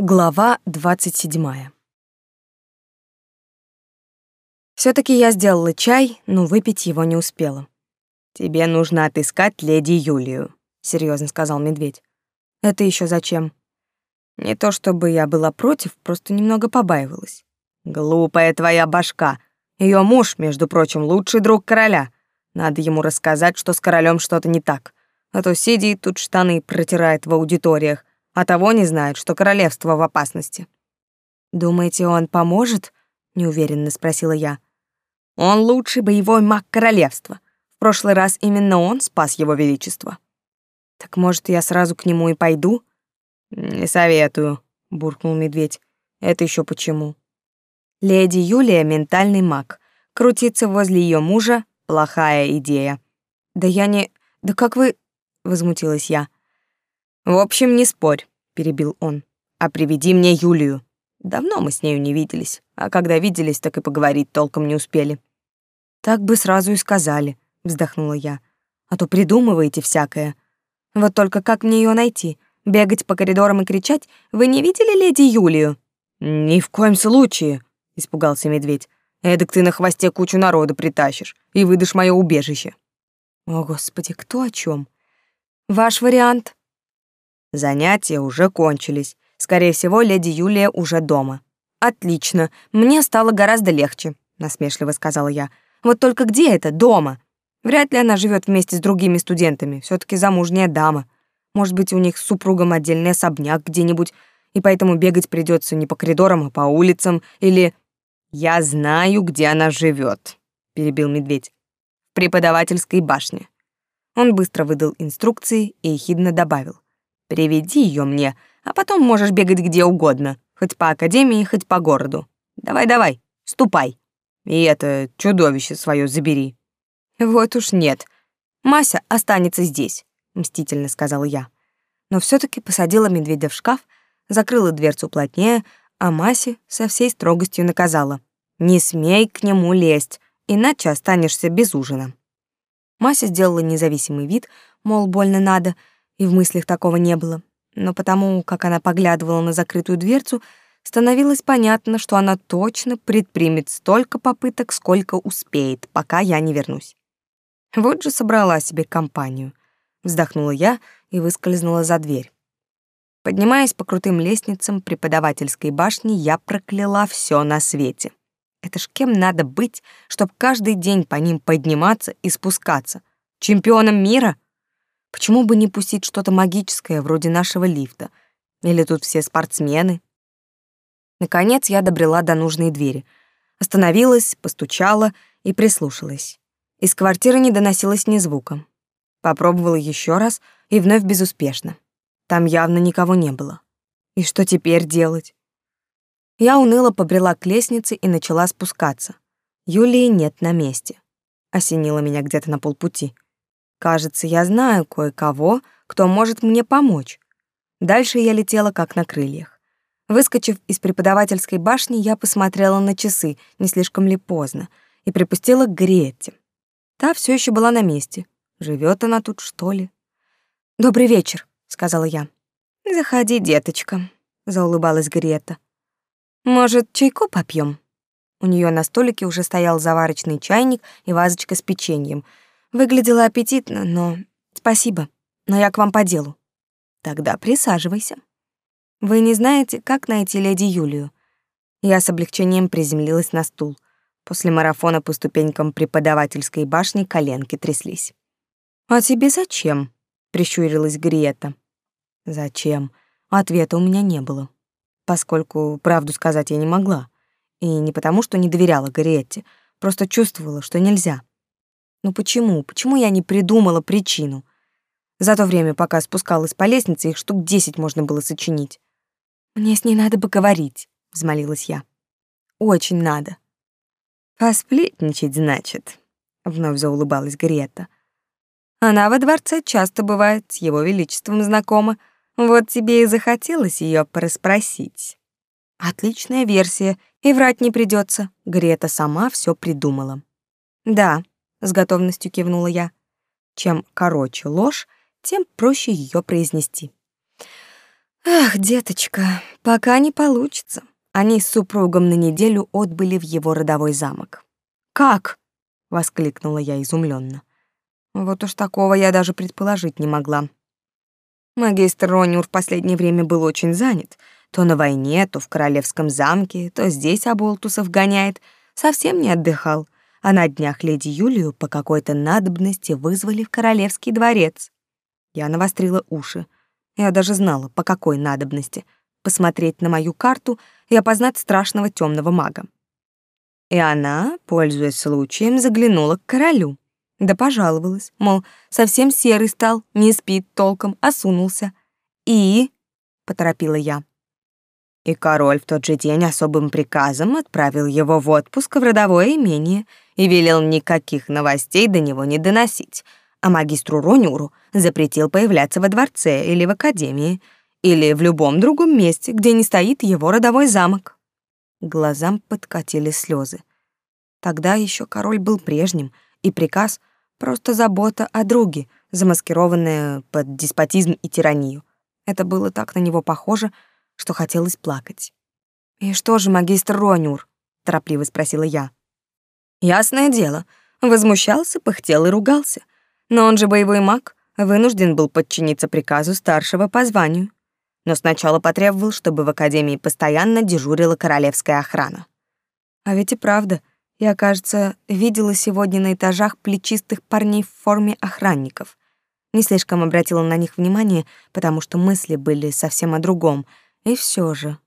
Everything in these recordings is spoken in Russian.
Глава двадцать седьмая. все таки я сделала чай, но выпить его не успела. «Тебе нужно отыскать леди Юлию», — серьезно сказал медведь. «Это еще зачем?» «Не то чтобы я была против, просто немного побаивалась». «Глупая твоя башка. Ее муж, между прочим, лучший друг короля. Надо ему рассказать, что с королем что-то не так. А то сидит тут штаны протирает в аудиториях, а того не знает, что королевство в опасности. «Думаете, он поможет?» — неуверенно спросила я. «Он лучший боевой маг королевства. В прошлый раз именно он спас его величество». «Так, может, я сразу к нему и пойду?» «Не советую», — буркнул медведь. «Это еще почему?» Леди Юлия — ментальный маг. Крутиться возле ее мужа — плохая идея. «Да я не... Да как вы...» — возмутилась я. В общем, не спорь, перебил он. А приведи мне Юлию. Давно мы с нею не виделись, а когда виделись, так и поговорить толком не успели. Так бы сразу и сказали, вздохнула я. А то придумываете всякое. Вот только как мне ее найти? Бегать по коридорам и кричать: "Вы не видели леди Юлию?" Ни в коем случае, испугался медведь. Эдак ты на хвосте кучу народа притащишь и выдашь мое убежище. О, господи, кто о чем? Ваш вариант? Занятия уже кончились. Скорее всего, леди Юлия уже дома. Отлично. Мне стало гораздо легче, насмешливо сказала я. Вот только где это дома? Вряд ли она живет вместе с другими студентами. все таки замужняя дама. Может быть, у них с супругом отдельный особняк где-нибудь, и поэтому бегать придется не по коридорам, а по улицам, или... «Я знаю, где она живет, перебил медведь. «В преподавательской башне». Он быстро выдал инструкции и ехидно добавил. Приведи ее мне, а потом можешь бегать где угодно, хоть по академии, хоть по городу. Давай-давай, ступай. И это чудовище свое забери. Вот уж нет. Мася останется здесь, мстительно сказала я. Но все таки посадила медведя в шкаф, закрыла дверцу плотнее, а Масе со всей строгостью наказала: "Не смей к нему лезть, иначе останешься без ужина". Мася сделала независимый вид, мол, больно надо, и в мыслях такого не было. Но потому, как она поглядывала на закрытую дверцу, становилось понятно, что она точно предпримет столько попыток, сколько успеет, пока я не вернусь. Вот же собрала себе компанию. Вздохнула я и выскользнула за дверь. Поднимаясь по крутым лестницам преподавательской башни, я прокляла все на свете. Это ж кем надо быть, чтобы каждый день по ним подниматься и спускаться? Чемпионом мира — Почему бы не пустить что-то магическое, вроде нашего лифта? Или тут все спортсмены? Наконец я добрела до нужной двери. Остановилась, постучала и прислушалась. Из квартиры не доносилось ни звука. Попробовала еще раз и вновь безуспешно. Там явно никого не было. И что теперь делать? Я уныло побрела к лестнице и начала спускаться. Юлии нет на месте. Осенило меня где-то на полпути. Кажется, я знаю кое-кого, кто может мне помочь. Дальше я летела как на крыльях. Выскочив из преподавательской башни, я посмотрела на часы, не слишком ли поздно, и припустила к Гретте. Та все еще была на месте. Живет она тут, что ли? «Добрый вечер», — сказала я. «Заходи, деточка», — заулыбалась Грета. «Может, чайку попьем? У нее на столике уже стоял заварочный чайник и вазочка с печеньем — Выглядела аппетитно, но... Спасибо, но я к вам по делу. Тогда присаживайся. Вы не знаете, как найти леди Юлию? Я с облегчением приземлилась на стул. После марафона по ступенькам преподавательской башни коленки тряслись. «А тебе зачем?» — прищурилась Гриета. «Зачем?» Ответа у меня не было, поскольку правду сказать я не могла. И не потому, что не доверяла Гриетте, просто чувствовала, что нельзя. Ну почему? Почему я не придумала причину? За то время, пока спускалась по лестнице, их штук десять можно было сочинить. Мне с ней надо поговорить, взмолилась я. Очень надо. Посплетничать, значит, вновь заулыбалась Грета. Она во дворце часто бывает, с его величеством знакома. Вот тебе и захотелось ее порасспросить. Отличная версия, и врать не придется. Грета сама все придумала. Да, с готовностью кивнула я. Чем короче ложь, тем проще ее произнести. Ах, деточка, пока не получится. Они с супругом на неделю отбыли в его родовой замок. Как? воскликнула я изумленно. Вот уж такого я даже предположить не могла. Магистр Рониур в последнее время был очень занят. То на войне, то в королевском замке, то здесь оболтусов гоняет. Совсем не отдыхал. А на днях леди Юлию по какой-то надобности вызвали в королевский дворец. Я навострила уши. Я даже знала, по какой надобности. Посмотреть на мою карту и опознать страшного темного мага. И она, пользуясь случаем, заглянула к королю. Да пожаловалась, мол, совсем серый стал, не спит толком, осунулся. «И?» — поторопила я. И король в тот же день особым приказом отправил его в отпуск в родовое имение и велел никаких новостей до него не доносить, а магистру Ронюру запретил появляться во дворце или в академии, или в любом другом месте, где не стоит его родовой замок. Глазам подкатили слезы. Тогда еще король был прежним, и приказ — просто забота о друге, замаскированная под деспотизм и тиранию. Это было так на него похоже, что хотелось плакать. «И что же, магистр Ронюр?» — торопливо спросила я. «Ясное дело, возмущался, пыхтел и ругался. Но он же боевой маг, вынужден был подчиниться приказу старшего по званию но сначала потребовал, чтобы в академии постоянно дежурила королевская охрана. А ведь и правда, я, кажется, видела сегодня на этажах плечистых парней в форме охранников. Не слишком обратила на них внимание, потому что мысли были совсем о другом. И все же.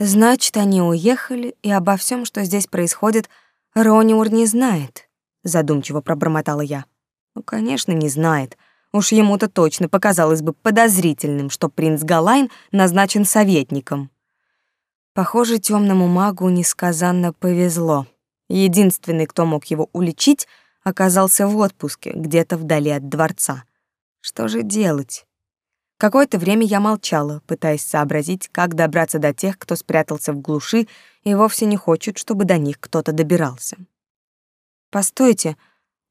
Значит, они уехали, и обо всем, что здесь происходит, Рониур не знает, задумчиво пробормотала я. Ну, конечно, не знает. Уж ему-то точно показалось бы подозрительным, что принц Галайн назначен советником. Похоже, темному магу несказанно повезло. Единственный, кто мог его уличить, оказался в отпуске, где-то вдали от дворца. Что же делать? Какое-то время я молчала, пытаясь сообразить, как добраться до тех, кто спрятался в глуши и вовсе не хочет, чтобы до них кто-то добирался. «Постойте,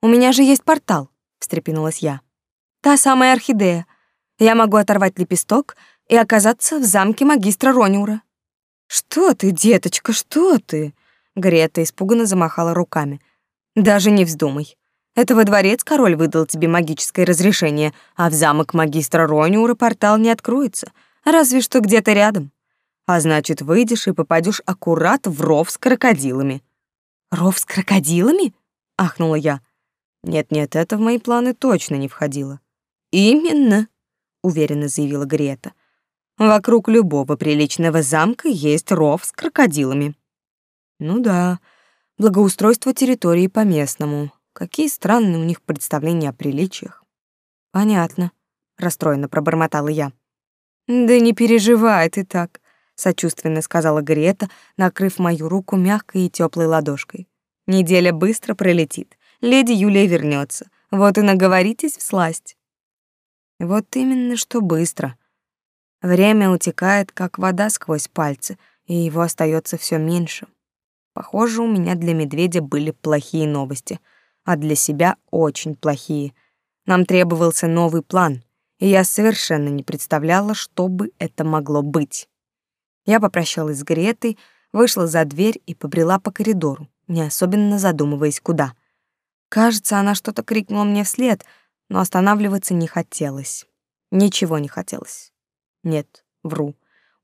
у меня же есть портал», — встрепенулась я. Та самая орхидея. Я могу оторвать лепесток и оказаться в замке магистра Рониура. Что ты, деточка, что ты? Грета испуганно замахала руками. Даже не вздумай. Это во дворец король выдал тебе магическое разрешение, а в замок магистра Рониура портал не откроется, разве что где-то рядом. А значит, выйдешь и попадешь аккурат в ров с крокодилами. Ров с крокодилами? ахнула я. Нет-нет, это в мои планы точно не входило. Именно, уверенно заявила Грета. Вокруг любого приличного замка есть ров с крокодилами. Ну да, благоустройство территории по-местному. Какие странные у них представления о приличиях. Понятно, расстроенно пробормотала я. Да не переживай ты так, сочувственно сказала Грета, накрыв мою руку мягкой и теплой ладошкой. Неделя быстро пролетит. Леди Юлия вернется. Вот и наговоритесь в сласть. Вот именно что быстро. Время утекает, как вода сквозь пальцы, и его остается все меньше. Похоже, у меня для медведя были плохие новости, а для себя очень плохие. Нам требовался новый план, и я совершенно не представляла, что бы это могло быть. Я попрощалась с Гретой, вышла за дверь и побрела по коридору, не особенно задумываясь, куда. Кажется, она что-то крикнула мне вслед — но останавливаться не хотелось. Ничего не хотелось. Нет, вру.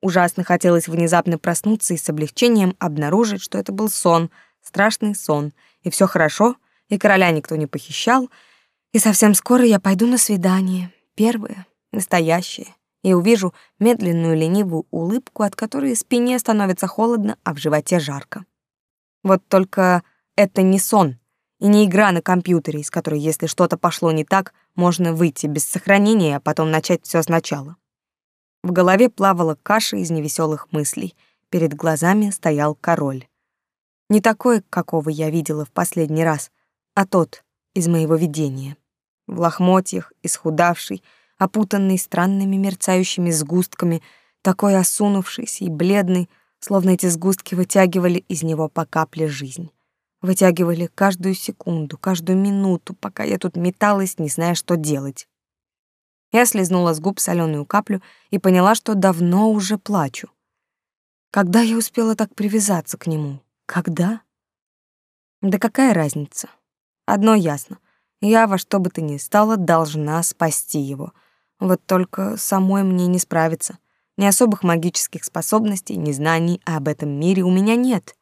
Ужасно хотелось внезапно проснуться и с облегчением обнаружить, что это был сон, страшный сон, и все хорошо, и короля никто не похищал, и совсем скоро я пойду на свидание, первое, настоящее, и увижу медленную ленивую улыбку, от которой спине становится холодно, а в животе жарко. Вот только это не сон, и не игра на компьютере, из которой, если что-то пошло не так, можно выйти без сохранения, а потом начать все сначала. В голове плавала каша из невеселых мыслей. Перед глазами стоял король. Не такой, какого я видела в последний раз, а тот из моего видения. В лохмотьях, исхудавший, опутанный странными мерцающими сгустками, такой осунувшийся и бледный, словно эти сгустки вытягивали из него по капле жизнь. Вытягивали каждую секунду, каждую минуту, пока я тут металась, не зная, что делать. Я слезнула с губ соленую каплю и поняла, что давно уже плачу. Когда я успела так привязаться к нему? Когда? Да какая разница? Одно ясно. Я во что бы то ни стало должна спасти его. Вот только самой мне не справиться. Ни особых магических способностей, ни знаний об этом мире у меня нет.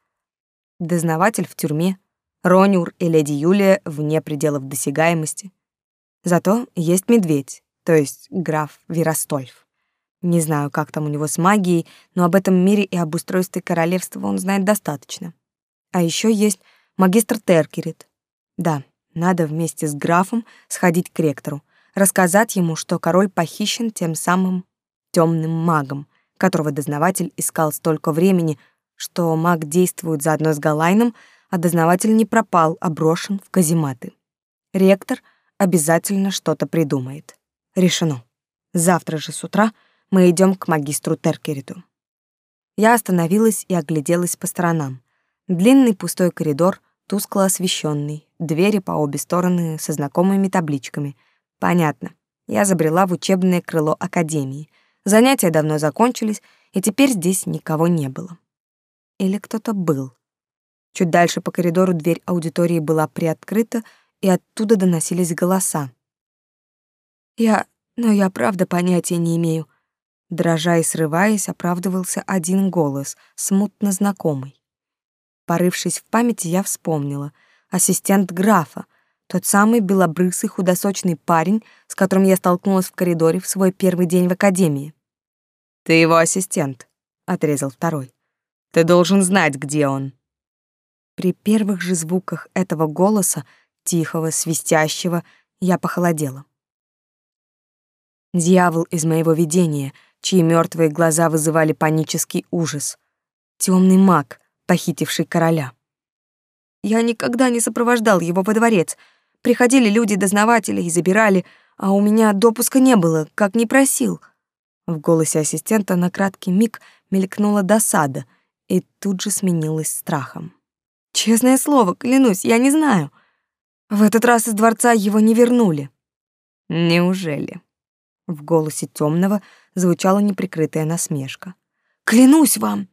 Дознаватель в тюрьме, Ронюр и леди Юлия вне пределов досягаемости. Зато есть медведь, то есть граф Веростольф. Не знаю, как там у него с магией, но об этом мире и об устройстве королевства он знает достаточно. А еще есть магистр Теркерит. Да, надо вместе с графом сходить к ректору, рассказать ему, что король похищен тем самым темным магом, которого дознаватель искал столько времени, что маг действует заодно с Галайном, а дознаватель не пропал, а брошен в казематы. Ректор обязательно что-то придумает. Решено. Завтра же с утра мы идем к магистру Теркериту. Я остановилась и огляделась по сторонам. Длинный пустой коридор, тускло освещенный, двери по обе стороны со знакомыми табличками. Понятно. Я забрела в учебное крыло академии. Занятия давно закончились, и теперь здесь никого не было. Или кто-то был. Чуть дальше по коридору дверь аудитории была приоткрыта, и оттуда доносились голоса. Я... но я правда понятия не имею. Дрожа и срываясь, оправдывался один голос, смутно знакомый. Порывшись в памяти, я вспомнила. Ассистент графа, тот самый белобрысый худосочный парень, с которым я столкнулась в коридоре в свой первый день в академии. «Ты его ассистент», — отрезал второй. «Ты должен знать, где он». При первых же звуках этого голоса, тихого, свистящего, я похолодела. Дьявол из моего видения, чьи мертвые глаза вызывали панический ужас. Темный маг, похитивший короля. Я никогда не сопровождал его во дворец. Приходили люди-дознаватели и забирали, а у меня допуска не было, как не просил. В голосе ассистента на краткий миг мелькнула досада и тут же сменилась страхом. Честное слово, клянусь, я не знаю. В этот раз из дворца его не вернули. Неужели? В голосе темного звучала неприкрытая насмешка. «Клянусь вам!»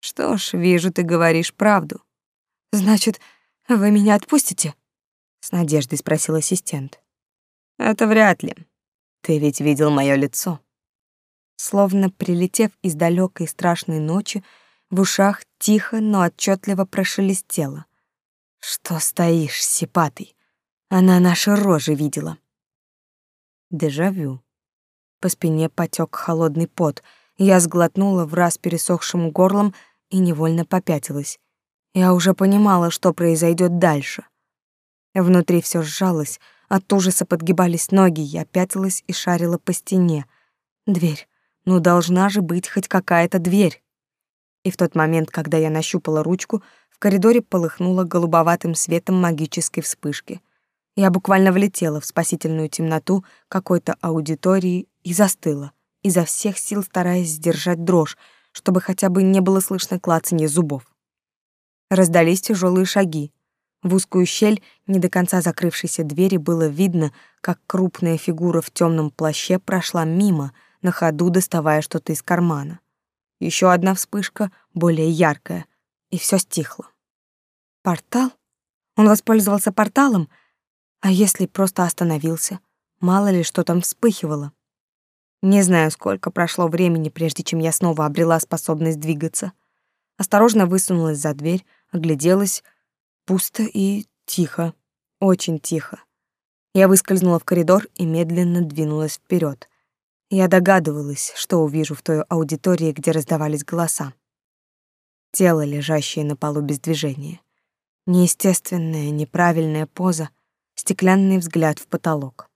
«Что ж, вижу, ты говоришь правду. Значит, вы меня отпустите?» С надеждой спросил ассистент. «Это вряд ли. Ты ведь видел мое лицо». Словно прилетев из далекой страшной ночи, в ушах тихо, но отчетливо прошелестело. «Что стоишь, сипатый? Она наши рожи видела». Дежавю. По спине потек холодный пот. Я сглотнула в раз пересохшим горлом и невольно попятилась. Я уже понимала, что произойдет дальше. Внутри все сжалось, от ужаса подгибались ноги, я пятилась и шарила по стене. Дверь. Ну, должна же быть хоть какая-то дверь. И в тот момент, когда я нащупала ручку, в коридоре полыхнуло голубоватым светом магической вспышки — я буквально влетела в спасительную темноту какой-то аудитории и застыла, изо всех сил стараясь сдержать дрожь, чтобы хотя бы не было слышно клацанье зубов. Раздались тяжелые шаги. В узкую щель, не до конца закрывшейся двери, было видно, как крупная фигура в темном плаще прошла мимо, на ходу доставая что-то из кармана. Еще одна вспышка, более яркая, и все стихло. Портал? Он воспользовался порталом — а если просто остановился? Мало ли, что там вспыхивало. Не знаю, сколько прошло времени, прежде чем я снова обрела способность двигаться. Осторожно высунулась за дверь, огляделась. Пусто и тихо. Очень тихо. Я выскользнула в коридор и медленно двинулась вперед. Я догадывалась, что увижу в той аудитории, где раздавались голоса. Тело, лежащее на полу без движения. Неестественная, неправильная поза — стеклянный взгляд в потолок.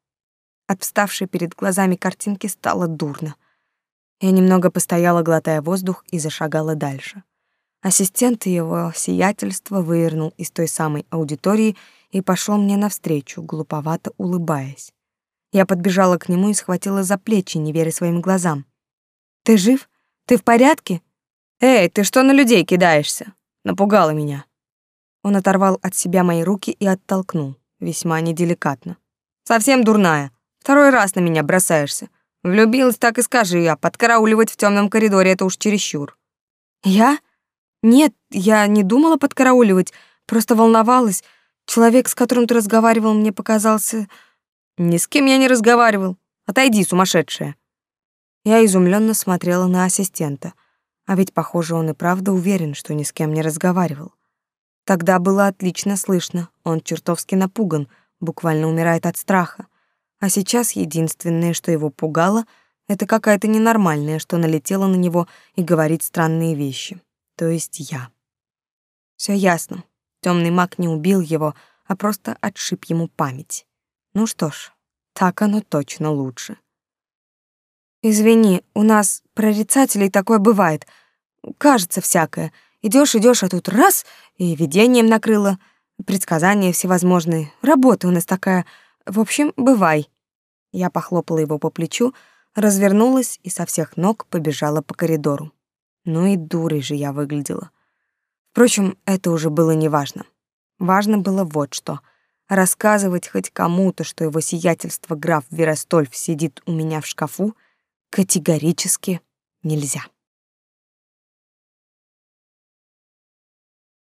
От вставшей перед глазами картинки стало дурно. Я немного постояла, глотая воздух, и зашагала дальше. Ассистент его сиятельства вывернул из той самой аудитории и пошел мне навстречу, глуповато улыбаясь. Я подбежала к нему и схватила за плечи, не веря своим глазам. «Ты жив? Ты в порядке? Эй, ты что на людей кидаешься? Напугала меня». Он оторвал от себя мои руки и оттолкнул весьма неделикатно. Совсем дурная. Второй раз на меня бросаешься. Влюбилась, так и скажи, а подкарауливать в темном коридоре — это уж чересчур». «Я? Нет, я не думала подкарауливать, просто волновалась. Человек, с которым ты разговаривал, мне показался...» «Ни с кем я не разговаривал. Отойди, сумасшедшая». Я изумленно смотрела на ассистента. А ведь, похоже, он и правда уверен, что ни с кем не разговаривал. Тогда было отлично слышно. Он чертовски напуган, буквально умирает от страха. А сейчас единственное, что его пугало, это какая-то ненормальная, что налетела на него и говорит странные вещи. То есть я. Все ясно. Темный маг не убил его, а просто отшиб ему память. Ну что ж, так оно точно лучше. Извини, у нас прорицателей такое бывает. Кажется всякое. Идешь, идешь, а тут раз и видением накрыло. Предсказания всевозможные. Работа у нас такая. В общем, бывай. Я похлопала его по плечу, развернулась и со всех ног побежала по коридору. Ну и дурой же я выглядела. Впрочем, это уже было неважно. Важно было вот что — рассказывать хоть кому-то, что его сиятельство граф Веростольф сидит у меня в шкафу, категорически нельзя.